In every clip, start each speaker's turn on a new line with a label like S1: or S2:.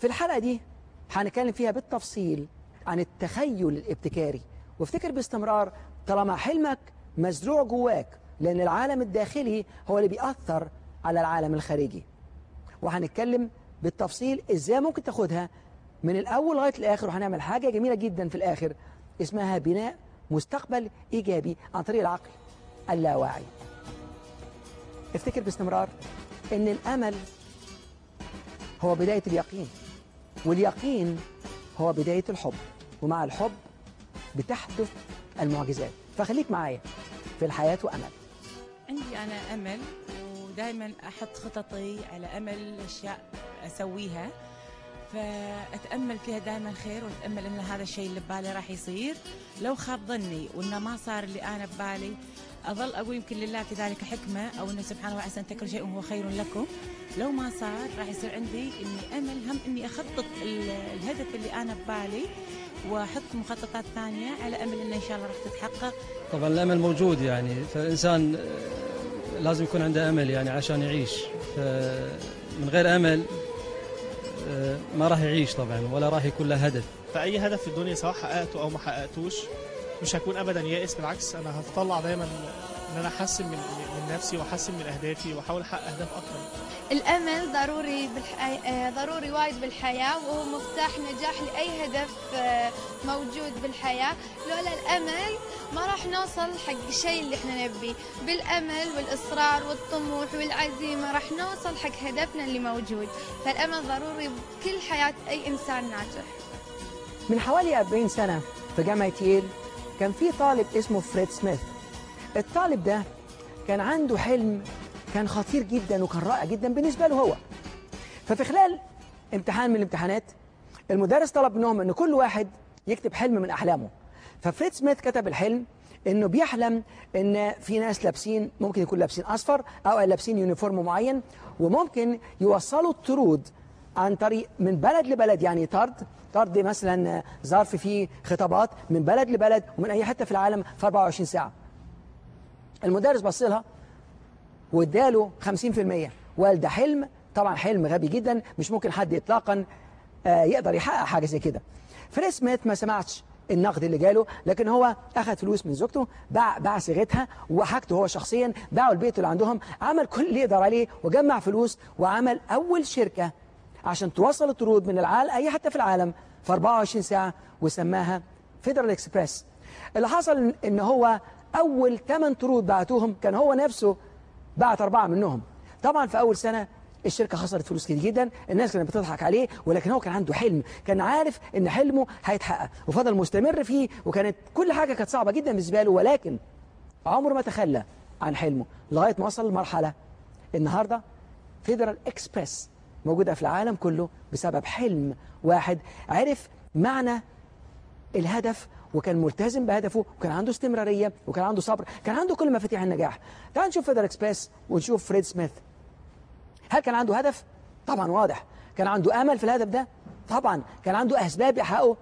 S1: في الحلقة دي هنتكلم فيها بالتفصيل عن التخيل الابتكاري. وافتكر باستمرار طالما حلمك مزروع جواك لأن العالم الداخلي هو اللي بيأثر على العالم الخارجي. وهنتكلم بالتفصيل إزاي ممكن تاخدها من الأول لغاية الآخر وهنعمل حاجة جميلة جدا في الآخر اسمها بناء مستقبل إيجابي عن طريق العقل اللاواعي. افتكر باستمرار إن الأمل هو بداية اليقين. واليقين هو بداية الحب ومع الحب بتحدث المعجزات. فخليك معايا في الحياة وأمل.
S2: عندي أنا أمل ودائما أحط خططي على أمل أشياء أسويها. فأتأمل فيها دائما خير وأتأمل أن هذا الشيء اللي ببالي راح يصير. لو خاب ظني وأنه ما صار اللي أنا ببالي أظل أقول يمكن لله في ذلك حكمة أو أنه سبحانه وتعالى أن كل شيء وهو خير لكم لو ما صار راح يصير عندي أني أمل هم أني أخطط الهدف اللي أنا ببالي وأحط مخططات ثانية على أمل إنه إن شاء الله راح تتحقق.
S3: طبعا الأمل موجود يعني فالإنسان لازم يكون عنده أمل يعني عشان يعيش فمن غير أمل ما راح يعيش طبعا ولا راح يكون له هدف.
S4: فأي هدف في الدنيا سواء حققته أو ما حققتوش مش هكون ابدا يائس بالعكس أنا هتطلع دايما إن أنا أحسن من من نفسي وأحسن من أهدافي وأحاول أحقق أهداف أكتر.
S5: الأمل ضروري بالحياة ضروري وايد بالحياة وهو مفتاح نجاح لأي هدف موجود بالحياة. لولا الأمل ما راح نوصل حق الشيء اللي إحنا نبيه بالأمل والإصرار والطموح والعزيمة راح نوصل حق هدفنا اللي موجود. فالأمل ضروري بكل حياة أي إنسان ناجح.
S1: من حوالي 40 سنة في جامعة ييل كان في طالب اسمه فريد سميث. الطالب ده كان عنده حلم كان خطير جدا وكان رائع جدا بالنسبة له هو. ففي خلال امتحان من الامتحانات المدرس طلب منهم إن كل واحد يكتب حلم من أحلامه. ففريد سميث كتب الحلم إنه بيحلم إن في ناس لابسين ممكن يكون لابسين أصفر أو لابسين يونيفورم معين وممكن يوصلوا الطرود عن طريق من بلد لبلد يعني طرد طرد مثلا ظرف فيه خطابات من بلد لبلد ومن أي حتة في العالم في 24 ساعة. المدرس بص لها واداله 50% وقال ده حلم طبعا حلم غبي جدا مش ممكن حد اطلاقا يقدر يحقق حاجة زي كده. فريد سميث ما سمعش النقد اللي جاله لكن هو أخذ فلوس من زوجته باع باع صيغتها وحاجته هو شخصيا باعوا البيت اللي عندهم عمل كل اللي يقدر عليه وجمع فلوس وعمل أول شركة عشان توصل الطرود من العالم أي حتى في العالم في 24 ساعة وسماها Federal Express اللي حصل ان هو أول 8 طرود بعتوهم كان هو نفسه بعت أربعة منهم. طبعا في أول سنة الشركة خسرت فلوس كتير جدا الناس كانت بتضحك عليه ولكن هو كان عنده حلم كان عارف إن حلمه هيتحقق وفضل مستمر فيه وكانت كل حاجة كانت صعبة جدا بالنسبة له ولكن عمره ما تخلى عن حلمه لغاية ما وصل لمرحلة النهاردة Federal Express موجودة في العالم كله بسبب حلم واحد. عرف معنى الهدف وكان ملتزم بهدفه وكان عنده استمرارية وكان عنده صبر كان عنده كل مفاتيح النجاح. تعال نشوف Federal Express ونشوف Fred Smith هل كان عنده هدف؟ طبعا واضح. كان عنده أمل في الهدف ده؟ طبعا. كان عنده أسباب يحققه؟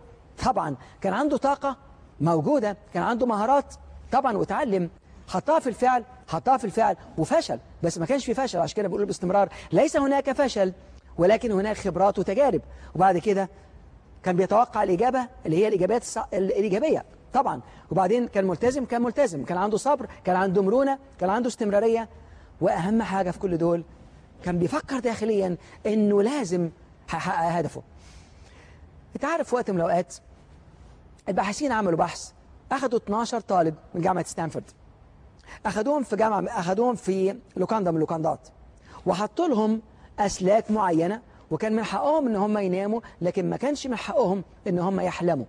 S1: طبعا. كان عنده طاقة موجودة؟ كان عنده مهارات؟ طبعا. وتعلم. حطها في الفعل حطها في الفعل. وفشل. بس ما كانش في فشل عشان كده بقول باستمرار. ليس هناك فشل. ولكن هناك خبرات وتجارب. وبعد كده كان بيتوقع الإجابة اللي هي الإجابات الص... الإيجابية طبعا. وبعدين كان ملتزم كان ملتزم. كان عنده صبر كان عنده مرونة كان عنده استمرارية. وأهم حاجة في كل دول كان بيفكر داخليا إنه لازم هيحقق هدفه. انت عارف في وقت من الأوقات الباحثين عملوا بحث أخذوا 12 طالب من جامعة ستانفورد. أخذوهم في جامعة أخذوهم في لوكاندا من اللوكاندات وحطوا لهم أسلاك معينة وكان من حقهم إن هم يناموا لكن ما كانش من حقهم إن هم يحلموا.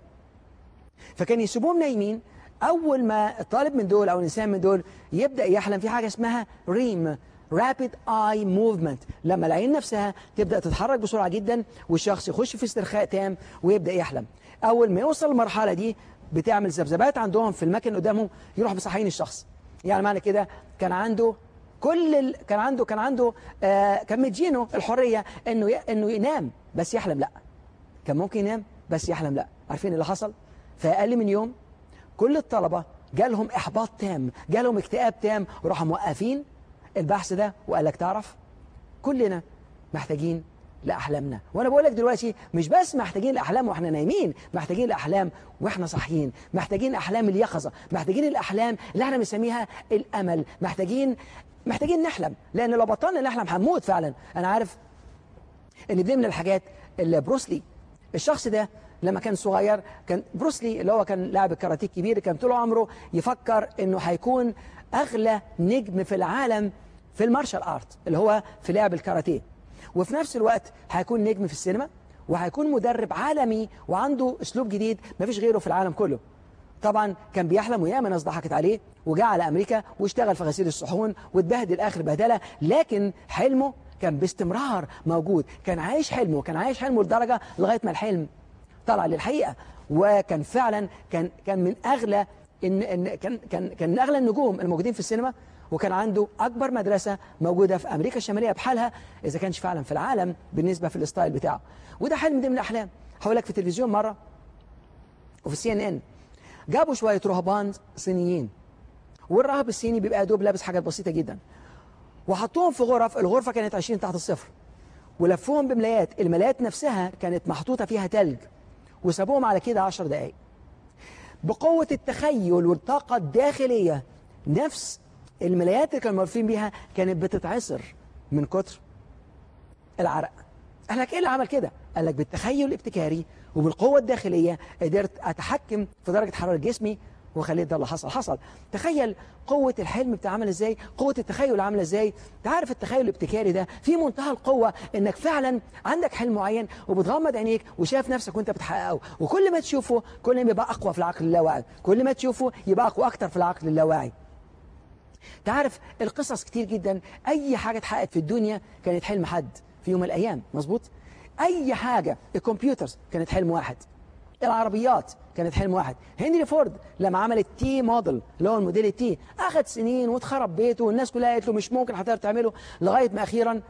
S1: فكان يسيبوهم نايمين. أول ما الطالب من دول أو الانسان من دول يبدأ يحلم في حاجة اسمها ريم rapid eye movement. لما العين نفسها تبدأ تتحرك بسرعة جدا والشخص يخش في استرخاء تام ويبدأ يحلم. أول ما يوصل المرحلة دي بتعمل ذبذبات عندهم في المكان قدامهم يروح مصحين الشخص. يعني معنى كده كان عنده كل ال... كان عنده كان عنده آه كان مدينه الحرية إنه ي... إنه ينام بس يحلم لا. كان ممكن ينام بس يحلم لا. عارفين اللي حصل؟ في أقل من يوم كل الطلبة جالهم إحباط تام جالهم اكتئاب تام وراحوا موقفين البحث ده وقال لك تعرف كلنا محتاجين لأحلامنا. وأنا بقول لك دلوقتي مش بس محتاجين الاحلام وإحنا نايمين محتاجين الاحلام وإحنا صاحيين محتاجين أحلام اليقظة محتاجين الأحلام اللي إحنا بنسميها الأمل محتاجين محتاجين نحلم لأن لو بطلنا نحلم هنموت فعلا. أنا عارف إن دي من الحاجات اللي بروسلي الشخص ده لما كان صغير كان بروسلي اللي هو كان لاعب الكاراتيه الكبير كان طول عمره يفكر إنه هيكون أغلى نجم في العالم في المارشال آرت اللي هو في لعب الكاراتيه. وفي نفس الوقت هيكون نجم في السينما وهيكون مدرب عالمي وعنده أسلوب جديد مفيش غيره في العالم كله. طبعا كان بيحلم وياما ناس ضحكت عليه وجاء على أمريكا واشتغل في غسيل الصحون واتبهدل آخر بهدلة لكن حلمه كان باستمرار موجود كان عايش حلمه كان عايش حلمه لدرجة لغاية ما الحلم طلع للحقيقة. وكان فعلا كان كان من أغلى إن إن كان كان كان من أغلى النجوم الموجودين في السينما وكان عنده أكبر مدرسة موجودة في أمريكا الشمالية بحالها إذا كانش فعلا في العالم بالنسبة في ال style بتاعه. وده حلم دي من الأحلام. هقول لك في التلفزيون مرة وفي ال CNN. جابوا شوية رهبان صينيين. والراهب الصيني بيبقى دوب لابس حاجات بسيطة جدا. وحطوهم في غرف الغرفة كانت 20 تحت الصفر. ولفوهم بملايات. الملايات نفسها كانت محطوطة فيها تلج. وسابوهم على كده 10 دقائق بقوة التخيل والطاقة الداخلية نفس الملايات اللي كانوا مولفين بيها كانت بتتعصر من كتر العرق. قال لك إيه اللي عمل كده؟ قال لك بالتخيل الابتكاري وبالقوة الداخلية قدرت أتحكم في درجة حرارة جسمي وخليت ده اللي حصل. حصل. تخيل قوة الحلم بتاع عامل إزاي؟ قوة التخيل عاملة إزاي؟ تعرف التخيل الابتكاري ده؟ في منتهى القوة إنك فعلا عندك حلم معين وبتغمض عينيك وشايف نفسك وأنت بتحققه. وكل ما تشوفه كل ما يبقى أقوى في العقل اللاواعي. كل ما تشوفه يبقى أقوى أكتر في العقل اللاواعي. تعرف القصص كتير جدا. أي حاجة اتحققت في الدنيا كانت حلم حد في يوم من الأيام. مظبوط؟ أي حاجة. الكمبيوترز كانت حلم واحد. العربيات كانت حلم واحد. هنري فورد لما عمل التي موديل اللي هو الموديل التي أخذ سنين واتخرب بيته والناس كلها قالت له مش ممكن هتقدر تعمله لغاية ما أخيرا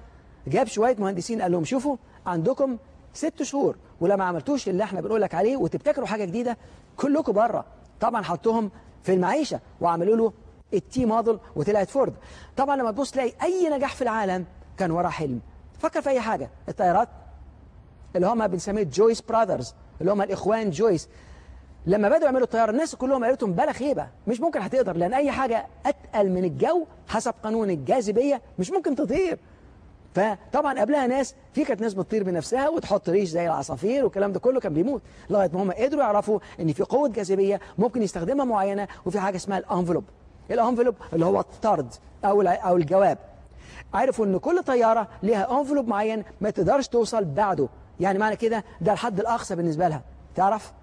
S1: جاب شوية مهندسين قال لهم شوفوا عندكم ست شهور. ولما عملتوش اللي إحنا بنقول لك عليه وتبتكروا حاجة جديدة كلكم بره. طبعا حطوهم في المعيشة وعملوا له ال T Model وطلعت فورد. طبعا لما تبص تلاقي أي نجاح في العالم كان وراه حلم. فكر في أي حاجة. الطيارات اللي هم بنسميه جويس Brothers اللي هم الإخوان جويس لما بدأوا يعملوا الطيارة الناس كلهم قالت لهم بلا خيبة مش ممكن هتقدر لأن أي حاجة أتقل من الجو حسب قانون الجاذبية مش ممكن تطير. فطبعا قبلها ناس في كانت ناس بتطير بنفسها وتحط ريش زي العصافير والكلام ده كله كان بيموت. لغاية ما هم قدروا يعرفوا إن في قوة جاذبية ممكن يستخدمها معينة وفي حاجة اسمها الأنفلوب. الأنفلوب اللي هو الطرد أو أو الجواب. عرفوا إن كل طيارة ليها أنفلوب معين ما تقدرش توصل بعده. يعني معنى كده ده الحد الأقصى بالنسبة لها تعرف؟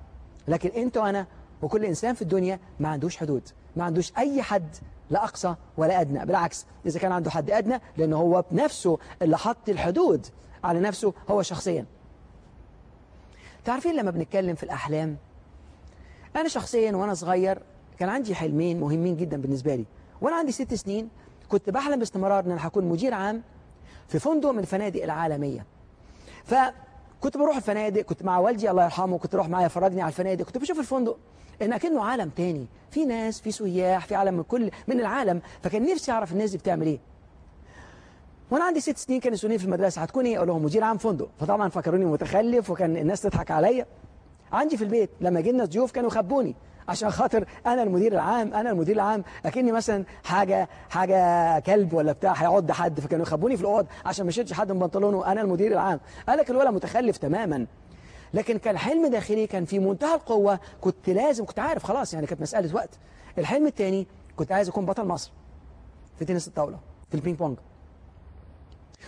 S1: لكن انت وأنا وكل إنسان في الدنيا ما عندوش حدود ما عندوش أي حد لا أقصى ولا أدنى بالعكس إذا كان عنده حد أدنى لأن هو بنفسه اللي حط الحدود على نفسه هو شخصيا. تعرفين لما بنتكلم في الأحلام أنا شخصيا وأنا صغير كان عندي حلمين مهمين جدا بالنسبة لي وأنا عندي ست سنين كنت بحلم باستمرار إن أنا هكون مدير عام في فندق من الفنادق العالمية. فكنت بروح الفنادق كنت مع والدي الله يرحمه كنت أروح معايا يفرجني على الفنادق كنت بشوف الفندق. ان أكنه عالم تاني. في ناس في سياح في عالم من كل من العالم. فكان نفسي أعرف الناس دي بتعمل إيه. وأنا عندي ست سنين كانوا يسألوني في المدرسة هتكون إيه؟ أقول لهم مدير عام فندق. فطبعا فكروني متخلف وكان الناس تضحك عليا. عندي في البيت لما جينا ضيوف كانوا يخبوني. عشان خاطر أنا المدير العام أنا المدير العام. اكني مثلا حاجة حاجة كلب ولا بتاع هيعض حد فكانوا يخبوني في الأوض عشان ما يشدش حد من بنطلونه. أنا المدير العام. قال لك الولد متخلف تماما. لكن كان حلم داخلي كان في منتهى القوة كنت لازم كنت عارف خلاص يعني كانت مسألة وقت. الحلم الثاني كنت عايز أكون بطل مصر في تنس الطاولة في البينج بونج.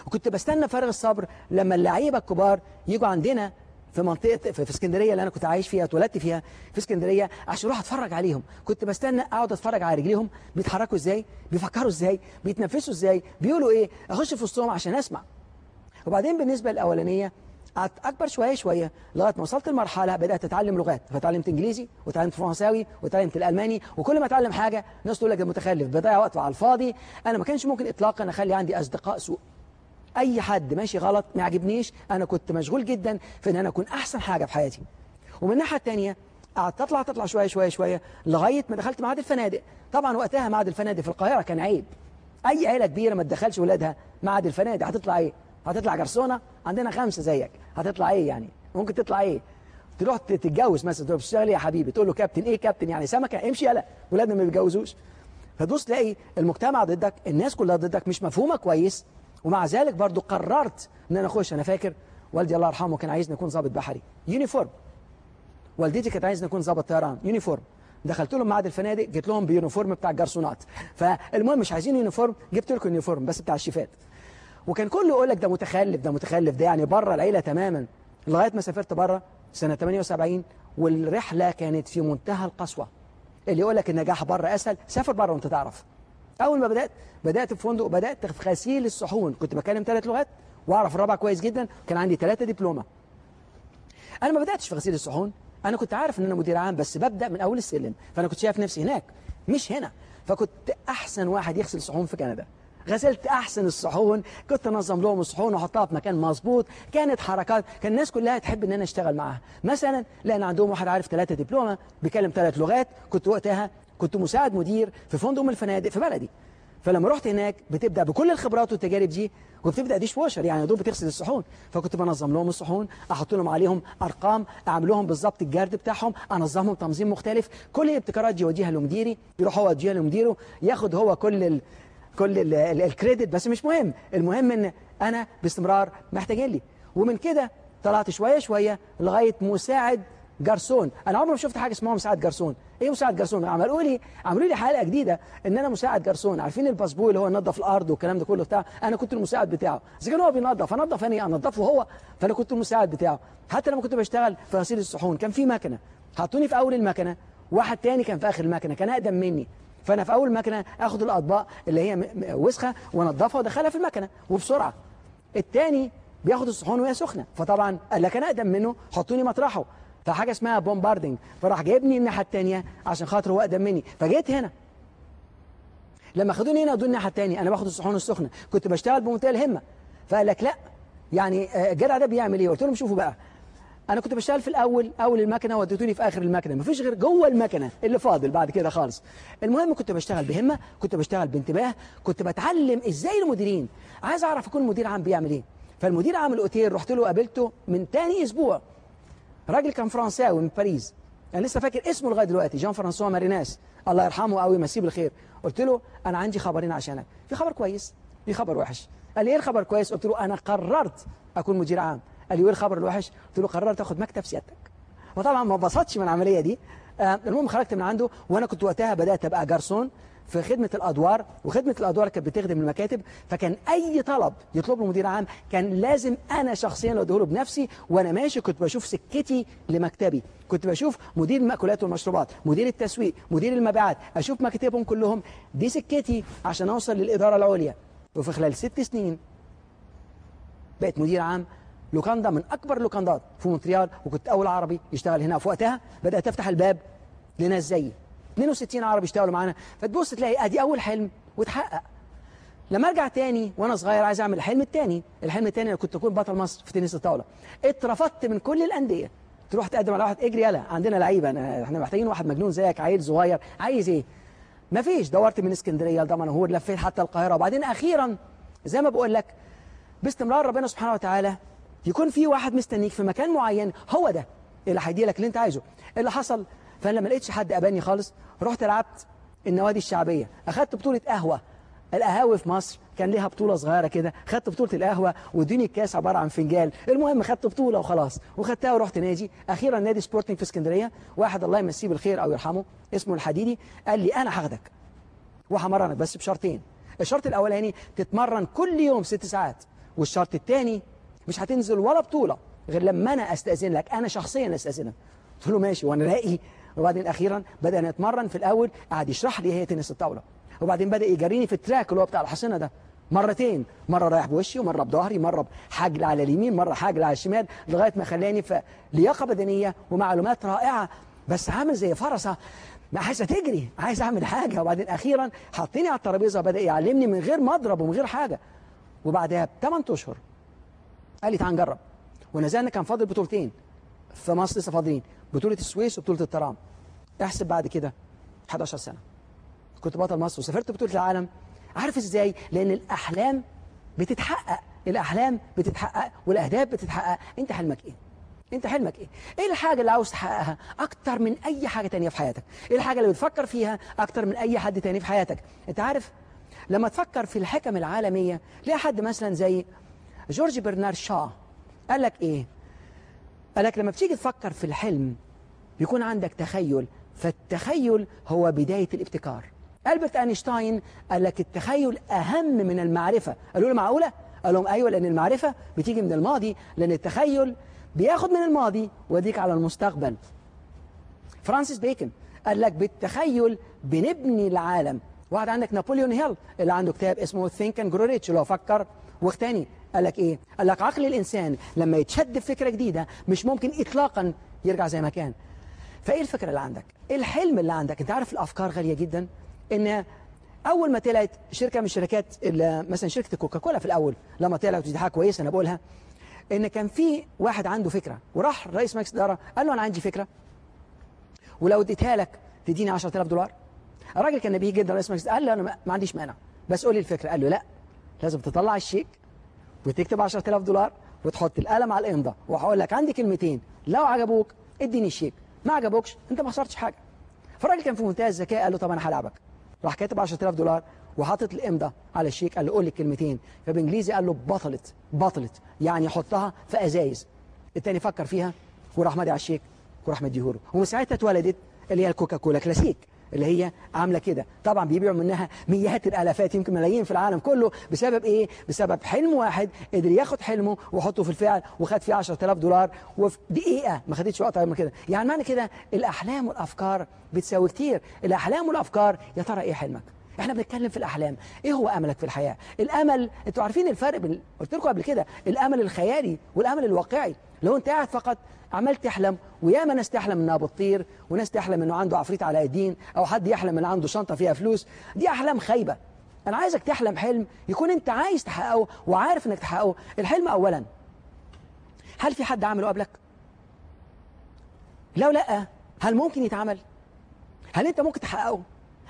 S1: وكنت بستنى فارغ الصبر لما اللعيبة الكبار يجوا عندنا في منطقة في, اسكندرية اللي أنا كنت عايش فيها اتولدت فيها في اسكندرية عشان أروح أتفرج عليهم. كنت بستنى أقعد أتفرج على رجليهم بيتحركوا إزاي؟ بيفكروا إزاي؟ بيتنفسوا إزاي؟ بيقولوا إيه؟ أخش في وسطهم عشان أسمع. وبعدين بالنسبة الأولانية قعدت أكبر شوية شوية لغاية ما وصلت لمرحلة بدأت أتعلم لغات. فتعلمت إنجليزي وتعلمت فرنساوي وتعلمت الألماني وكل ما أتعلم حاجة الناس تقول لك متخلف بضيع وقت على الفاضي. أنا ما كانش ممكن اطلاقا أخلي عندي أصدقاء سوء. أي حد ماشي غلط ما يعجبنيش أنا كنت مشغول جدا في إن أنا أكون أحسن حاجة في حياتي. ومن الناحية الثانية قعدت أطلع تطلع شوية شوية شوية لغاية ما دخلت معهد الفنادق. طبعا وقتها معهد الفنادق في القاهرة كان عيب. أي عيلة كبيرة ما تدخلش ولادها معهد الفنادق هتطلع إيه؟ هتطلع جرسونة؟ عندنا خمسة زيك. هتطلع إيه يعني؟ ممكن تطلع إيه؟ تروح تتجوز مثلا تروح تشتغل إيه يا حبيبي؟ تقول له كابتن إيه؟ كابتن يعني سمكة؟ امشي يلا. ولادنا ما بيتجوزوش. فتبص تلاقي المجتمع ضدك الناس كلها ضدك مش مفهومة كويس. ومع ذلك برضو قررت إن أنا أخش. أنا فاكر والدي الله يرحمه كان عايزني أكون ضابط بحري. uniform. والدتي كانت عايزني أكون ضابط طيران. uniform. دخلت لهم معهد الفنادق جبت لهم ب uniform بتاع الجرسونات فالمهم مش عايزين uniform جبت لكم uniform بس بتاع الشيفات. وكان كله يقول لك ده متخلف ده متخلف ده يعني بره العيلة تماما. لغاية ما سافرت بره سنة 78 والرحلة كانت في منتهى القسوة. اللي يقول لك النجاح بره أسهل سافر بره وأنت تعرف. أول ما بدأت بدأت في فندق بدأت في غسيل الصحون. كنت بتكلم ثلاث لغات وأعرف الرابعه كويس جدا. كان عندي ثلاثة دبلومة. أنا ما بدأتش في غسيل الصحون. أنا كنت عارف إن أنا مدير عام بس ببدأ من أول السلم. فأنا كنت شايف نفسي هناك مش هنا. فكنت أحسن واحد يغسل صحون في كندا. غسلت أحسن الصحون كنت أنظم لهم الصحون وأحطها في مكان مظبوط. كانت حركات كان الناس كلها تحب إن أنا أشتغل معاها. مثلا لأن عندهم واحد عارف ثلاثة دبلومة بيتكلم ثلاث لغات كنت وقتها كنت مساعد مدير في فندق من الفنادق في بلدي. فلما رحت هناك بتبدأ بكل الخبرات والتجارب دي وبتبدأ ديش واشر يعني دوب بتغسل الصحون. فكنت بنظم لهم الصحون أحط لهم عليهم أرقام أعمل لهم بالظبط الجرد بتاعهم أنظمهم تنظيم مختلف. كل الابتكارات دي يوديها لمديري يروح هو يوديها لمديره ياخد هو كل. كل ال... ال... الكريدت بس مش مهم. المهم إن أنا باستمرار محتاجين لي. ومن كده طلعت شوية شوية لغاية مساعد جرسون. أنا عمري ما شفت حاجة اسمها مساعد جرسون. إيه مساعد جرسون؟ عملوا لي عملوا لي حلقة جديدة إن أنا مساعد جرسون. عارفين ال busboy اللي هو ينظف الأرض والكلام ده كله بتاع أنا كنت المساعد بتاعه. إذا كان هو بينظف أنظف أنا أنظفه هو فأنا كنت المساعد بتاعه. حتى لما كنت بشتغل في غسيل الصحون كان في مكنة. حطوني في أول المكنة واحد تاني كان في آخر المكنة كان أقدم مني. فانا في اول مكنه اخد الاطباق اللي هي وسخه وانضفها وادخلها في المكنه وبسرعه. التاني بياخد الصحون وهي سخنه. فطبعا قال لك أنا أقدم منه حطوني مطرحه. فحاجة اسمها bombarding فراح جايبني الناحية الثانية عشان خاطر هو أقدم مني. فجيت هنا. لما خدوني هنا ودوني الناحية الثانية أنا باخد الصحون السخنة. كنت بشتغل بمنتهى الهمة. فقال لك لا. يعني آه، الجدع ده بيعمل إيه؟ قلت لهم شوفوا بقى. أنا كنت بشتغل في الأول أول المكنة وديتوني في آخر المكنة. مفيش غير جوه المكنة اللي فاضل بعد كده خالص. المهم كنت بشتغل بهمة كنت بشتغل بانتباه كنت بتعلم إزاي المديرين. عايز أعرف يكون مدير عام بيعمل إيه. فالمدير عام الأوتيل رحت له قابلته من تاني أسبوع. راجل كان فرنساوي من باريس. أنا لسه فاكر اسمه لغاية دلوقتي جان فرانسوا ماريناس. الله يرحمه قوي مسيه بالخير قلت له أنا عندي خبرين عشانك. في خبر كويس في خبر وحش. قال لي إيه الخبر كويس؟ قلت له أنا قررت أكون مدير عام. قال وإيه الخبر الوحش؟ قلت له قررت اخد مكتب سيادتك. وطبعا ما انبسطش من العملية دي. آه، المهم خرجت من عنده وأنا كنت وقتها بدأت أبقى جرسون في خدمة الأدوار وخدمة الأدوار كانت بتخدم المكاتب فكان أي طلب يطلبه مدير عام كان لازم أنا شخصيا اللي أديه له بنفسي وأنا ماشي كنت بشوف سكتي لمكتبي. كنت بشوف مدير المأكولات والمشروبات مدير التسويق مدير المبيعات أشوف مكاتبهم كلهم. دي سكتي عشان أوصل للإدارة العليا. وفي خلال ست سنين بقيت مدير عام لوكاندا من أكبر اللوكاندات في مونتريال وكنت أول عربي يشتغل هنا في وقتها. بدأت أفتح الباب لناس زيي. 62 عربي يشتغلوا معانا. فتبص تلاقي أدي أول حلم وتحقق. لما أرجع تاني وأنا صغير عايز أعمل الحلم التاني. الحلم التاني أنا كنت اكون بطل مصر في تنس الطاولة. اترفضت من كل الأندية. تروح تقدم على واحد اجري يلا عندنا لعيبة إحنا محتاجين واحد مجنون زيك عيل صغير. عايز إيه؟ مفيش. دورت من اسكندرية لدمنهور لفيت حتى القاهرة. وبعدين أخيرا زي ما بقول لك باستمرار ربنا سبحانه وتعالى يكون في واحد مستنيك في مكان معين هو ده اللي هيدي لك اللي انت عايزه. اللي حصل فانا ما لقيتش حد قبلني خالص رحت لعبت النوادي الشعبية. أخدت بطولة قهوة. القهاوي في مصر كان ليها بطولة صغيرة كده. خدت بطولة القهوة وادوني الكاس عبارة عن فنجان. المهم خدت بطولة وخلاص. وخدتها ورحت نادي. أخيرا نادي سبورتنج في اسكندرية. واحد الله يمسيه بالخير أو يرحمه اسمه الحديدي قال لي أنا هاخدك. وهمرنك بس بشرطين. الشرط الأولاني تتمرن كل يوم ست ساعات. والشرط الثاني مش هتنزل ولا بطولة غير لما أنا أستأذن لك. أنا شخصيا أستأذنك. قلت له ماشي وأنا راقي وبعدين أخيرا بدأ نتمرن في الأول قعد يشرح لي هي تنس الطاولة. وبعدين بدأ يجريني في ال track اللي هو بتاع الحصينة ده. مرتين. مرة رايح بوشي ومرة بظهري. مرة حجل على اليمين مرة حجل على الشمال لغاية ما خلاني في لياقة بدنية ومعلومات رائعة. بس عامل زي فرسة. ما عايزة تجري عايز أعمل حاجة. وبعدين أخيرا حطيني على الترابيزة بدأ يعلمني من غير مضرب ومن غير حاجة. وبعدها بثمان أشهر قال لي تعال نجرب. ونزلنا كان فاضل بطولتين. في مصر لسه فاضلين. بطولة السويس وبطولة الترام. احسب بعد كده 11 سنة. كنت بطل مصر وسافرت بطولة العالم. عارف إزاي؟ لأن الأحلام بتتحقق. الأحلام بتتحقق والأهداف بتتحقق. أنت حلمك إيه؟ أنت حلمك إيه؟ إيه الحاجة اللي عاوز تحققها أكتر من أي حاجة تانية في حياتك؟ إيه الحاجة اللي بتفكر فيها أكتر من أي حد تاني في حياتك؟ أنت عارف لما تفكر في الحكم العالمية تلاقي حد مثلا زي جورج برنارد شا قال لك إيه؟ قال لك لما بتيجي تفكر في الحلم بيكون عندك تخيل فالتخيل هو بداية الابتكار. ألبرت أينشتاين قال لك التخيل أهم من المعرفة. قالوا له معقولة؟ قال لهم أيوة لأن المعرفة بتيجي من الماضي لأن التخيل بياخد من الماضي ويوديك على المستقبل. فرانسيس بيكن قال لك بالتخيل بنبني العالم. واحد عندك نابليون هيل اللي عنده كتاب اسمه Think and Grow Rich اللي هو فكر واغتني قال لك إيه؟ قال لك عقل الإنسان لما يتشد في فكرة جديدة مش ممكن اطلاقا يرجع زي ما كان. فإيه الفكرة اللي عندك؟ الحلم اللي عندك. أنت عارف الأفكار غالية جدا. إن أول ما طلعت شركة من الشركات مثلا شركة كوكاكولا في الأول لما طلعت ودي حاجة كويسة أنا بقولها إن كان في واحد عنده فكرة وراح رئيس مجلس الاداره قال له أنا عندي فكرة. ولو اديتها لك تديني 10000 دولار. الراجل كان نبيه جدا رئيس مجلس قال له أنا ما- عنديش مانع بس قول لي الفكرة. قال له لا لازم تطلع الشيك وتكتب 10000 دولار وتحط القلم على الامضه وهقول لك عندي كلمتين لو عجبوك اديني الشيك ما عجبوكش انت ما خسرتش حاجة. فالراجل كان في منتهى الذكاء قال له طب أنا هلعبك. راح كاتب 10000 دولار وحاطط الامضه على الشيك قال له قول لي الكلمتين. فبإنجليزي قال له بطلت بطلت يعني حطها في أزايز. التاني فكر فيها وراح مادي على الشيك وراح مديهوله. ومن ساعتها اتولدت اللي هي الكوكاكولا كلاسيك. اللي هي عاملة كده. طبعا بيبيعوا منها مئات الآلافات يمكن ملايين في العالم كله. بسبب إيه؟ بسبب حلم واحد قدر ياخد حلمه ويحطه في الفعل وخد فيه 10000 دولار. وفي دقيقة ما خدتش وقت من كده. يعني معنى كده الأحلام والأفكار بتساوي كتير. الأحلام والأفكار يا ترى إيه حلمك؟ إحنا بنتكلم في الأحلام. إيه هو أملك في الحياة؟ الأمل أنتوا عارفين الفرق بين قلت لكم قبل كده الأمل الخيالي والأمل الواقعي. لو انت قاعد فقط عمال تحلم وياما ناس تحلم انها بتطير وناس تحلم انه عنده عفريت على الدين أو حد يحلم ان عنده شنطة فيها فلوس دي أحلام خايبة. أنا عايزك تحلم حلم يكون انت عايز تحققه وعارف انك تحققه. الحلم اولا هل في حد عمله قبلك؟ لو لأ هل ممكن يتعمل هل انت ممكن تحققه؟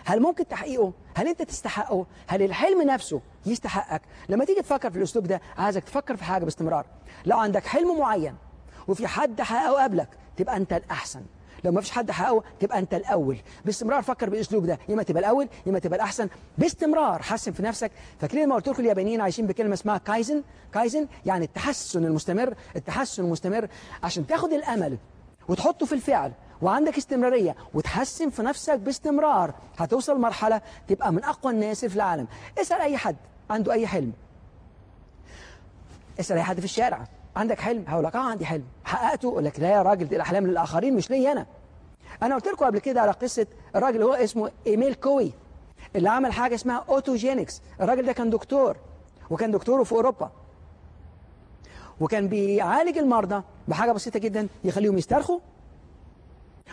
S1: هل ممكن تحقيقه؟ هل انت تستحقه؟ هل الحلم نفسه يستحقك؟ لما تيجي تفكر في الأسلوب ده عايزك تفكر في حاجة باستمرار. لو عندك حلم معين وفي حد حققه قبلك تبقى انت الأحسن. لو ما فيش حد حققه تبقى انت الأول. باستمرار فكر بالأسلوب ده. يا إما تبقى الأول يا إما تبقى الأحسن. باستمرار حسن في نفسك. فاكرين ما قلت لكم اليابانيين عايشين بكلمة اسمها كايزن؟ كايزن يعني التحسن المستمر التحسن المستمر. عشان تاخد الأمل وتحطه في الفعل وعندك استمرارية وتحسن في نفسك باستمرار هتوصل مرحلة تبقى من أقوى الناس في العالم. اسأل أي حد عنده أي حلم. اسأل أي حد في الشارع. عندك حلم؟ هقول لك آه عندي حلم. حققته؟ يقول لك لا يا راجل دي الأحلام للآخرين مش ليا أنا. أنا قلت لكم قبل كده على قصة الراجل هو اسمه إيميل كوي اللي عمل حاجة اسمها أوتوجينكس. الراجل ده كان دكتور وكان دكتوره في أوروبا. وكان بيعالج المرضى بحاجة بسيطة جدا يخليهم يسترخوا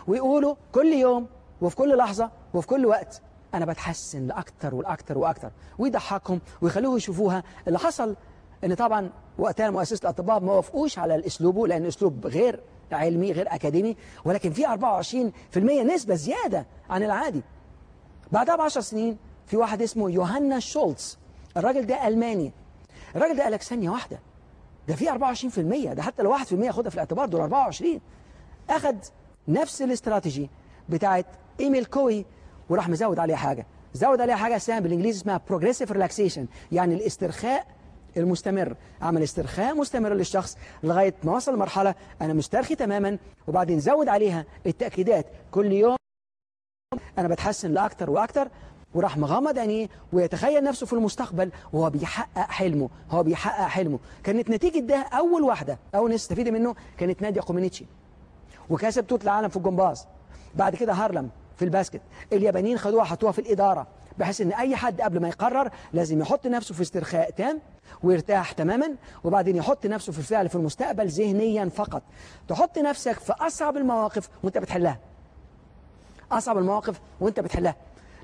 S1: ويقولوا كل يوم وفي كل لحظة وفي كل وقت أنا بتحسن لأكتر والأكتر وأكتر. ويضحكهم ويخلوه يشوفوها. اللي حصل إن طبعا وقتها مؤسسة الأطباء ما وافقوش على الأسلوب لأن أسلوب غير علمي غير أكاديمي ولكن في 24% نسبة زيادة عن العادي. بعدها ب 10 سنين في واحد اسمه يوهانا شولتز. الراجل ده ألماني. الراجل ده قال لك ثانية واحدة. ده في 24% ده حتى لو 1% ياخدها في الاعتبار دول 24 أخد نفس الاستراتيجي بتاعت إيميل كوي وراح مزود عليها حاجة. زود عليها حاجة اسمها بالإنجليزي اسمها progressive relaxation يعني الاسترخاء المستمر. عمل استرخاء مستمر للشخص لغاية ما وصل لمرحلة أنا مسترخي تماما وبعدين زود عليها التأكيدات. كل يوم أنا بتحسن لأكتر وأكتر وراح مغمض عينيه ويتخيل نفسه في المستقبل وهو بيحقق حلمه هو بيحقق حلمه. كانت نتيجة ده أول واحدة أول ناس منه كانت نادية كومينيتشي وكسب بطولة العالم في الجمباز. بعد كده هارلم في ال basket. اليابانيين خدوها حطوها في الإدارة بحيث إن أي حد قبل ما يقرر لازم يحط نفسه في استرخاء تام ويرتاح تماما وبعدين يحط نفسه في الفعل في المستقبل ذهنيا فقط. تحط نفسك في أصعب المواقف وأنت بتحلها. أصعب المواقف وأنت بتحلها.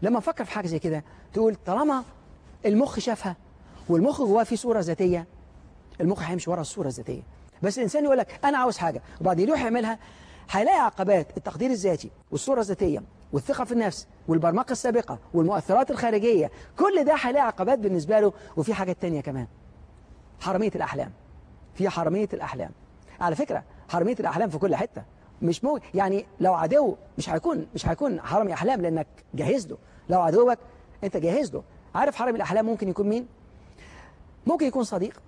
S1: لما أفكر في حاجة زي كده تقول طالما المخ شافها والمخ جواه فيه صورة ذاتية المخ هيمشي ورا الصورة الذاتية. بس الانسان يقول لك أنا عاوز حاجة وبعدين يروح يعملها هيلاقي عقبات التقدير الذاتي والصورة الذاتية والثقة في النفس والبرمجه السابقة والمؤثرات الخارجية كل ده هيلاقي عقبات بالنسبة له. وفي حاجات تانية كمان. حراميه الأحلام. في حراميه الأحلام. على فكرة حراميه الأحلام في كل حتة. مش مو يعني لو عدو مش هيكون مش هيكون حرامي أحلام لأنك جاهز له لو عدوك أنت جاهز له عارف حرامي الأحلام ممكن يكون مين؟ ممكن يكون صديق.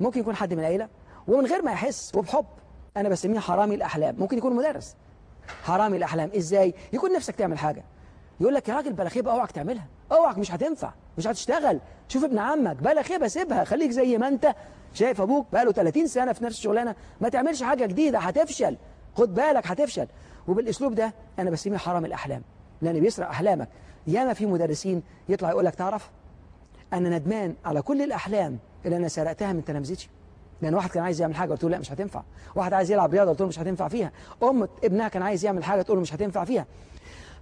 S1: ممكن يكون حد من العيلة. ومن غير ما يحس وبحب أنا بسميه حرامي الأحلام. ممكن يكون مدرس. حرامي الأحلام. إزاي؟ يكون نفسك تعمل حاجة. يقول لك يا راجل بلا خيبه أوعك تعملها. أوعك مش هتنفع. مش هتشتغل. شوف ابن عمك. بلا خيبه سيبها. خليك زي ما أنت. شايف أبوك بقاله 30 سنة في نفس الشغلانة. ما تعملش حاجة جديدة. هتفشل. خد بالك هتفشل. وبالأسلوب ده أنا بسميه حرامي الأحلام. لأن بيسرق أحلامك. ياما في مدرسين يطلع يقول لك تعرف؟ أنا ندمان على كل الأحلام اللي أنا سرقتها من تلامذتي لأن واحد كان عايز يعمل حاجة قلت له لا مش هتنفع. واحد عايز يلعب رياضة قلت له مش هتنفع فيها. أم ابنها كان عايز يعمل حاجة تقول له مش هتنفع فيها.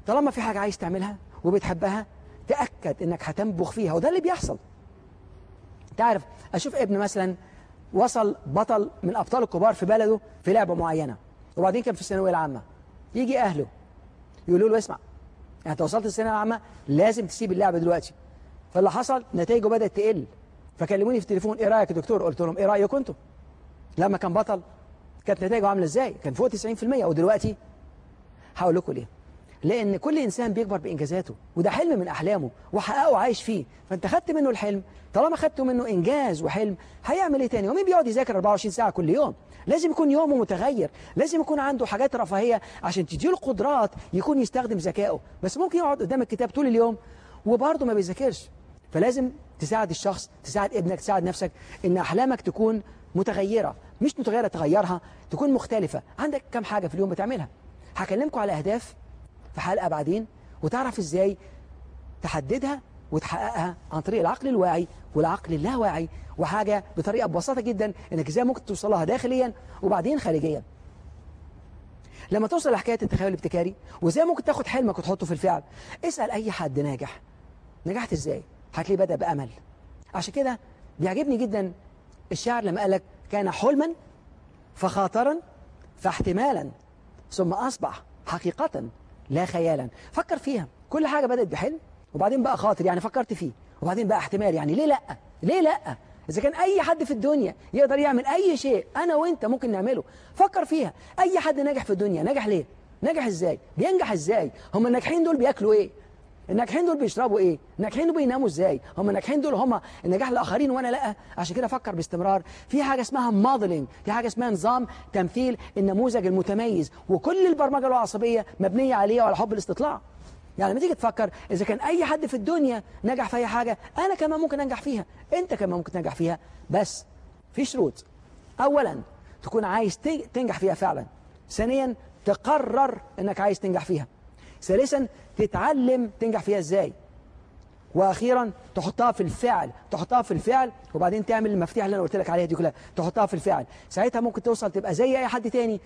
S1: طالما في حاجة عايز تعملها وبتحبها تأكد إنك هتنبخ فيها. وده اللي بيحصل. تعرف أشوف ابن مثلا وصل بطل من أبطال الكبار في بلده في لعبة معينة. وبعدين كان في الثانوية العامة. يجي أهله يقولوا له اسمع أنت وصلت الثانوية العامة لازم تسيب اللعبة دلوقتي. فاللي حصل نتائجه بدأت تقل. فكلموني في التليفون. إيه رأيك يا دكتور؟ قلت لهم إيه رايكم أنتم؟ لما كان بطل كانت نتائجه عاملة إزاي؟ كان فوق 90% ودلوقتي هقول لكم ليه. لأن كل إنسان بيكبر بإنجازاته وده حلم من أحلامه وحققه وعايش فيه. فأنت خدت منه الحلم. طالما خدته منه إنجاز وحلم هيعمل إيه تاني؟ ومين بيقعد يذاكر 24 ساعة كل يوم؟ لازم يكون يومه متغير. لازم يكون عنده حاجات رفاهية عشان تديله قدرات يكون يستخدم ذكائه. بس ممكن يقعد قدام الكتاب طول اليوم وبرضه ما بيذاكرش. فلازم تساعد الشخص تساعد ابنك تساعد نفسك إن أحلامك تكون متغيرة مش متغيرة تغيرها تكون مختلفة. عندك كم حاجة في اليوم بتعملها؟ هكلمكم على أهداف في حلقة بعدين وتعرف إزاي تحددها وتحققها عن طريق العقل الواعي والعقل اللاواعي وحاجة بطريقة ببساطة جدا إنك إزاي ممكن توصلها داخليا وبعدين خارجيا. لما توصل لحكاية التخيل الابتكاري وإزاي ممكن تاخد حلمك وتحطه في الفعل اسأل أي حد ناجح. نجحت إزاي؟ هتلاقيه بدأ بأمل. عشان كده بيعجبني جدا الشاعر لما قالك كان حلما فخاطرا فاحتمالا ثم أصبح حقيقه لا خيالا. فكر فيها. كل حاجة بدأت بحلم. وبعدين بقى خاطر. يعني فكرت فيه. وبعدين بقى احتمال. يعني ليه لأ؟ ليه لأ؟ إذا كان أي حد في الدنيا يقدر يعمل أي شيء أنا وأنت ممكن نعمله. فكر فيها. أي حد ناجح في الدنيا نجح ليه؟ نجح إزاي؟ بينجح إزاي؟ هم الناجحين دول بياكلوا إيه؟ الناجحين دول بيشربوا إيه؟ الناجحين دول بيناموا إزاي؟ هم الناجحين دول هم النجاح الآخرين وأنا لأ. عشان كده أفكر باستمرار. في حاجة اسمها موديلنج في حاجة اسمها نظام تمثيل النموذج المتميز وكل البرمجة العصبية مبنية عليه وعلى حب الاستطلاع. يعني لما تيجي تفكر إذا كان أي حد في الدنيا نجح في أي حاجة أنا كمان ممكن أنجح فيها. أنت كمان ممكن تنجح فيها. بس في شروط. اولا تكون عايز تنجح فيها فعلا. ثانيا تقرر إنك عايز تنجح فيها. ثالثا تتعلم تنجح فيها إزاي؟ وأخيرا تحطها في الفعل تحطها في الفعل وبعدين تعمل المفاتيح اللي أنا قلت لك عليها دي كلها تحطها في الفعل. ساعتها ممكن توصل تبقى زي أي حد تاني.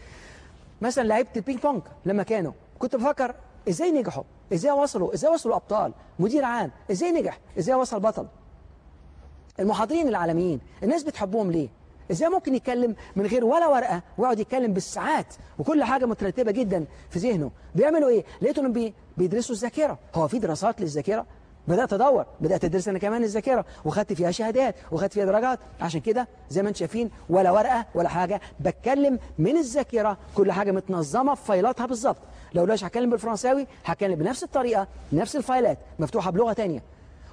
S1: مثلا لعيبة البينج بونج لما كانوا كنت بفكر إزاي نجحوا؟ إزاي وصلوا؟ إزاي وصلوا أبطال؟ مدير عام إزاي نجح؟ إزاي وصل بطل؟ المحاضرين العالميين الناس بتحبهم ليه؟ إزاي ممكن يتكلم من غير ولا ورقة ويقعد يتكلم بالساعات وكل حاجة مترتبة جدا في ذهنه؟ بيعملوا إيه؟ لقيتهم بي بيدرسوا الذاكرة. هو في دراسات للذاكرة؟ بدأت أدور. بدأت أدرس أنا كمان الذاكرة. وخدت فيها شهادات. وخدت فيها درجات. عشان كده زي ما أنتم شايفين ولا ورقة ولا حاجة. بتكلم من الذاكرة. كل حاجة متنظمة في فايلاتها بالظبط. لو لاش هتكلم بالفرنساوي هتكلم بنفس الطريقة نفس الفايلات مفتوحة بلغة ثانية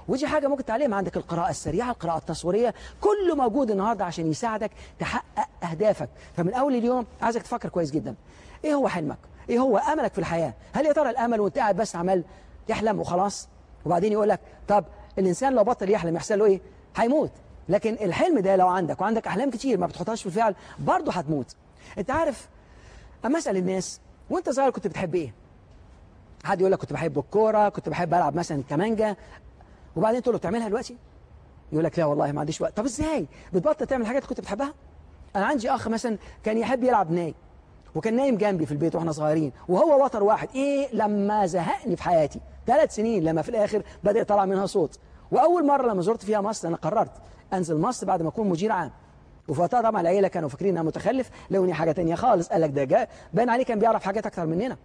S1: ودي حاجة ممكن تعلمها عندك القراءة السريعة القراءة التصويرية كله موجود النهاردة عشان يساعدك تحقق أهدافك. فمن أول اليوم عايزك تفكر كويس جدا. إيه هو حلمك؟ إيه هو أملك في الحياة؟ هل يا ترى الأمل وأنت قاعد بس عمال تحلم وخلاص؟ وبعدين يقول لك طب الإنسان لو بطل يحلم يحصل له إيه؟ هيموت. لكن الحلم ده لو عندك وعندك أحلام كتير ما بتحطهاش في الفعل برضه هتموت. أنت عارف أما أسأل الناس وأنت صغير كنت بتحب إيه؟ حد يقول لك كنت بحب الكورة كنت بحب ألعب مثلا كمانجا. وبعدين تقول له بتعملها دلوقتي؟ يقول لك لا والله ما عنديش وقت. طب إزاي؟ بتبطل تعمل حاجات كنت بتحبها؟ أنا عندي أخ مثلا كان يحب يلعب ناي وكان نايم جنبي في البيت وإحنا صغيرين وهو وتر واحد. إيه لما زهقني في حياتي؟ ثلاث سنين لما في الآخر بدا يطلع منها صوت. وأول مرة لما زرت فيها مصر أنا قررت أنزل مصر بعد ما أكون مدير عام. وفي وقتها طبعا العيلة كانوا فاكرين أنا متخلف لوني حاجة تانية خالص. قال لك ده جاء باين عليه كان بيعرف حاجات أكتر مننا.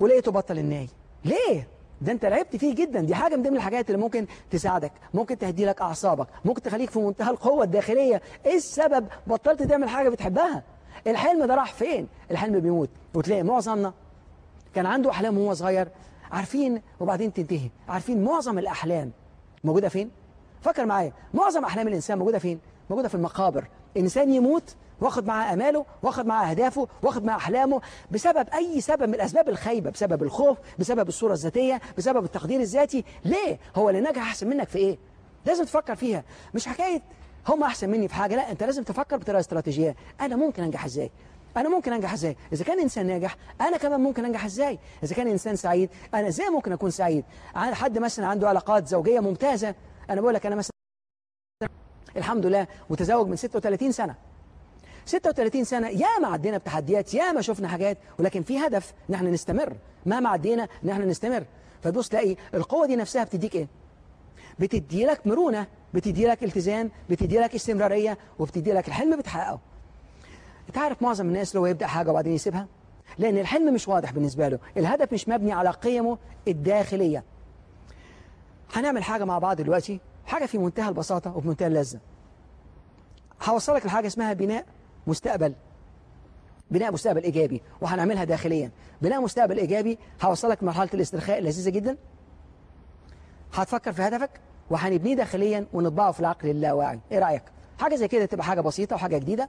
S1: ولقيته بطل الناي. ليه؟ ده انت لعبت فيه جدا. دي حاجة من ضمن الحاجات اللي ممكن تساعدك ممكن تهدي لك أعصابك ممكن تخليك في منتهى القوة الداخلية. إيه السبب؟ بطلت تعمل حاجة بتحبها. الحلم ده راح فين؟ الحلم بيموت. وتلاقي معظمنا كان عنده أحلام وهو صغير عارفين وبعدين تنتهي. عارفين معظم الأحلام موجودة فين؟ فكر معايا معظم أحلام الإنسان موجودة فين؟ موجودة في المقابر. إنسان يموت واخد معاه أماله واخد معاه أهدافه واخد معاه أحلامه بسبب أي سبب من الأسباب الخايبة بسبب الخوف بسبب الصورة الذاتية بسبب التقدير الذاتي. ليه؟ هو اللي نجح أحسن منك في إيه؟ لازم تفكر فيها. مش حكاية هم أحسن مني في حاجة لا أنت لازم تفكر بطريقة استراتيجية. أنا ممكن أنجح إزاي؟ أنا ممكن أنجح إزاي؟ إذا كان إنسان ناجح أنا كمان ممكن أنجح إزاي؟ إذا كان إنسان سعيد أنا إزاي ممكن أكون سعيد؟ حد مثلا عنده علاقات زوجية ممتازة أنا بقول لك أنا مثلا الحمد لله متزوج من 36 سنة. 36 سنة يا ما عدينا بتحديات يا ما شفنا حاجات ولكن في هدف ان إحنا نستمر. مهما عدينا ان إحنا نستمر. فتبص تلاقي القوة دي نفسها بتديك إيه؟ بتدي لك مرونة بتدي لك التزام بتدي لك استمرارية وبتدي لك الحلم بتحققه. انت عارف معظم الناس هو يبدأ حاجة وبعدين يسيبها؟ لأن الحلم مش واضح بالنسبة له. الهدف مش مبني على قيمه الداخلية. هنعمل حاجة مع بعض دلوقتي حاجة في منتهى البساطة وفي منتهى اللذة. هوصلك لحاجة اسمها بناء مستقبل بناء مستقبل إيجابي وهنعملها داخليا. بناء مستقبل إيجابي هوصلك لمرحلة الاسترخاء اللذيذة جدا. هتفكر في هدفك وهنبنيه داخليا ونطبعه في العقل اللاواعي. إيه رأيك؟ حاجة زي كده تبقى حاجة بسيطة وحاجة جديدة.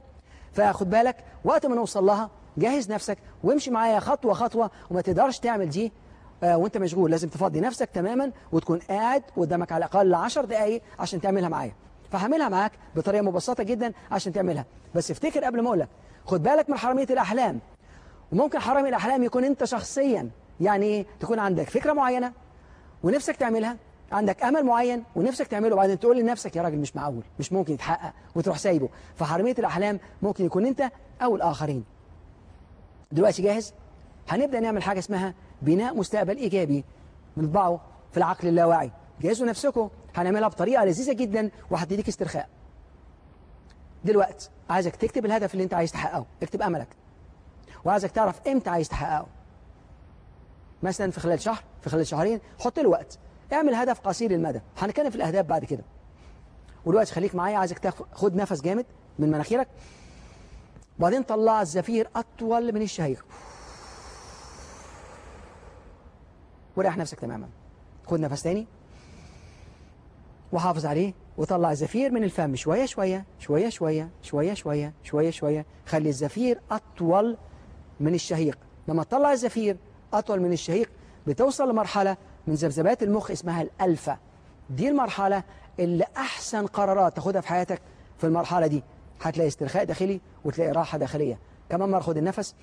S1: فخد بالك وقت ما نوصل لها جهز نفسك وامشي معايا خطوة خطوة وما تقدرش تعمل دي آه، وانت مشغول. لازم تفضي نفسك تماما وتكون قاعد قدامك على الأقل 10 دقايق عشان تعملها معايا. فهعملها معاك بطريقة مبسطة جدا عشان تعملها. بس افتكر قبل ما اقولك خد بالك من حرامية الأحلام. وممكن حرامي الأحلام يكون أنت شخصيا يعني تكون عندك فكرة معينة ونفسك تعملها عندك أمل معين ونفسك تعمله وبعدين تقول لنفسك يا راجل مش معقول مش ممكن يتحقق. وتروح سايبه. فحرميه الأحلام ممكن يكون أنت أو الآخرين. دلوقتي جاهز؟ هنبدأ نعمل حاجة اسمها بناء مستقبل إيجابي. نطبعه في العقل اللاواعي. جهزوا نفسكم. هنعملها بطريقة لذيذة جدا وهتديك استرخاء. دلوقتي عايزك تكتب الهدف اللي انت عايز تحققه. اكتب أملك. وعايزك تعرف إمتى عايز تحققه. مثلا في خلال شهر في خلال شهرين حط له وقت اعمل هدف قصير المدى هنتكلم في الأهداف بعد كده. ودلوقتي خليك معايا عايزك تاخد نفس جامد من مناخيرك. وبعدين طلع الزفير أطول من الشهيق. وريح نفسك تماما. خد نفس تاني. وحافظ عليه وطلع الزفير من الفم شوية شوية شوية شوية شوية شوية شوية شوية. خلي الزفير أطول من الشهيق. لما تطلع الزفير أطول من الشهيق بتوصل لمرحلة من ذبذبات المخ اسمها الألفا دي المرحلة اللي أحسن قرارات تاخدها في حياتك في المرحلة دي. هتلاقي استرخاء داخلي وتلاقي راحة داخلية. كمان مرة خد النفس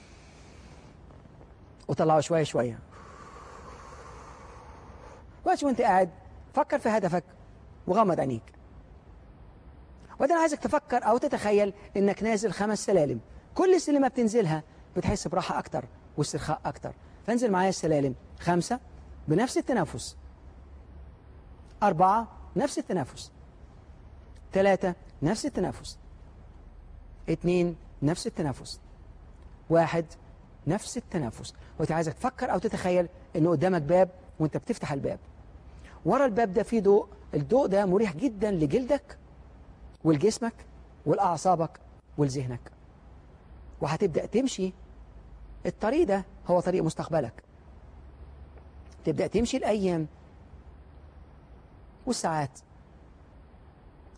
S1: وطلعه شوية شوية. وقت وانت قاعد فكر في هدفك وغمض عينيك. وبعدين عايزك تفكر أو تتخيل إنك نازل خمس سلالم. كل سلمة بتنزلها بتحس براحة أكتر واسترخاء أكتر. فانزل معايا السلالم. خمسة بنفس التنافس. أربعة نفس التنافس. ثلاثة نفس التنافس. اثنين نفس التنافس. واحد نفس التنافس. وانت عايزك تفكر أو تتخيل إنه قدامك باب وانت بتفتح الباب. ورا الباب ده فيه ضوء الضوء ده مريح جدا لجلدك ولجسمك ولأعصابك ولذهنك. وهتبدأ تمشي الطريق ده هو طريق مستقبلك. تبدأ تمشي الأيام والساعات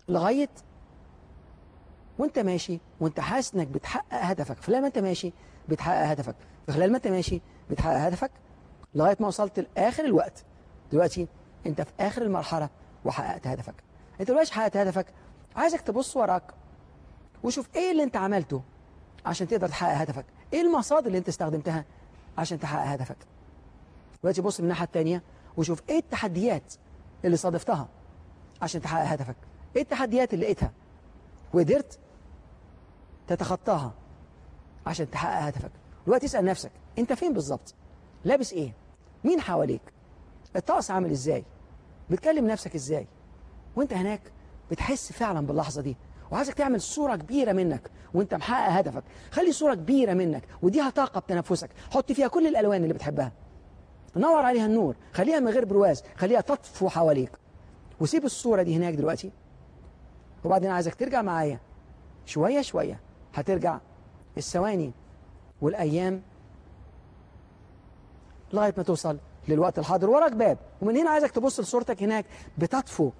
S1: لغاية وانت ماشي وانت حاسس إنك بتحقق هدفك. خلال ما انت ماشي بتحقق هدفك. خلال ما انت ماشي بتحقق هدفك لغاية ما وصلت لآخر الوقت. دلوقتي انت في آخر المرحلة. وحققت هدفك. انت دلوقتي حققت هدفك عايزك تبص وراك وشوف إيه اللي انت عملته عشان تقدر تحقق هدفك. إيه المصادر اللي انت استخدمتها عشان تحقق هدفك؟ دلوقتي بص من الناحية التانية وشوف إيه التحديات اللي صادفتها عشان تحقق هدفك. إيه التحديات اللي لقيتها وقدرت تتخطاها عشان تحقق هدفك. دلوقتي اسأل نفسك انت فين بالظبط؟ لابس إيه؟ مين حواليك؟ الطقس عامل إزاي؟ بتكلم نفسك إزاي؟ وأنت هناك بتحس فعلا باللحظة دي وعايزك تعمل صورة كبيرة منك وأنت محقق هدفك. خلي صورة كبيرة منك وديها طاقة بتنفسك. حط فيها كل الألوان اللي بتحبها. نور عليها النور خليها من غير برواز خليها تطفو حواليك. وسيب الصورة دي هناك دلوقتي. وبعدين عايزك ترجع معايا. شوية شوية هترجع الثواني والأيام لغاية ما توصل. للوقت الحاضر. وراك باب. ومن هنا عايزك تبص لصورتك هناك. بتطفو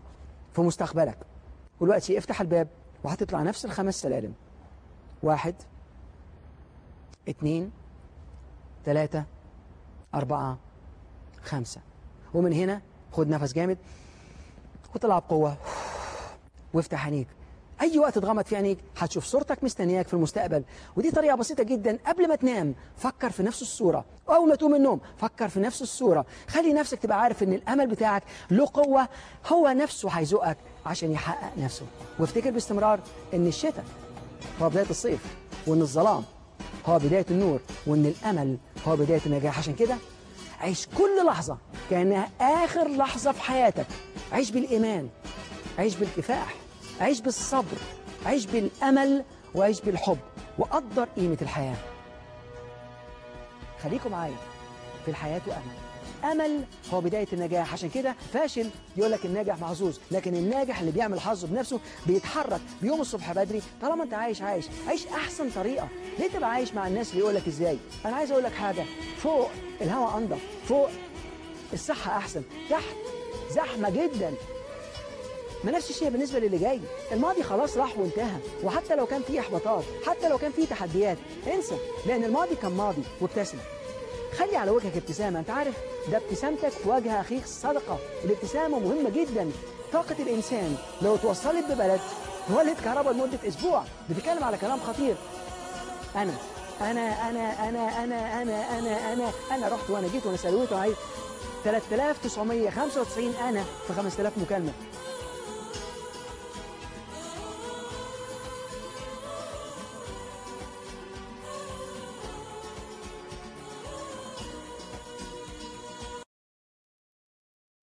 S1: في مستقبلك. ودلوقتي افتح الباب وهتطلع نفس الخمس سلالم. واحد اتنين تلاتة أربعة خمسة. ومن هنا خد نفس جامد. وطلع بقوة. وافتح عينيك. أي وقت تغمض في عينيك هتشوف صورتك مستنياك في المستقبل. ودي طريقة بسيطة جدا. قبل ما تنام فكر في نفس الصورة. أول ما تقوم من النوم فكر في نفس الصورة. خلي نفسك تبقى عارف إن الأمل بتاعك له قوة. هو نفسه هيزقك عشان يحقق نفسه. وافتكر باستمرار إن الشتاء هو بداية الصيف وإن الظلام هو بداية النور وإن الأمل هو بداية النجاح. عشان كده عيش كل لحظة كأنها آخر لحظة في حياتك. عيش بالإيمان. عيش بالكفاح. عيش بالصبر عيش بالأمل وعيش بالحب وقدر قيمة الحياة. خليكم معايا في الحياة أمل أمل هو بداية النجاح عشان كده فاشل يقول لك الناجح محظوظ لكن الناجح اللي بيعمل حظه بنفسه بيتحرك بيوم الصبح بدري طالما أنت عايش عايش عيش أحسن طريقة. ليه تبقى عايش مع الناس اللي يقول لك إزاي؟ أنا عايز أقول لك حاجة فوق الهواء أنضف فوق الصحة أحسن تحت زحمة جدا. ما نفس الشيء بالنسبة للي جاي. الماضي خلاص راح وانتهى. وحتى لو كان فيه إحباطات حتى لو كان فيه تحديات انسى. لأن الماضي كان ماضي وابتسم. خلي على وجهك ابتسامة. أنت عارف ده ابتسامتك في وجه أخيك صدقة. الابتسامة مهمة جدا. طاقة الإنسان لو اتوصلت ببلد تولد كهرباء لمدة أسبوع. بتتكلم على كلام خطير. أنا أنا أنا أنا أنا أنا أنا أنا أنا رحت وأنا جيت وأنا سلويت وأنا عايز 3995 أنا في 5000 مكالمة.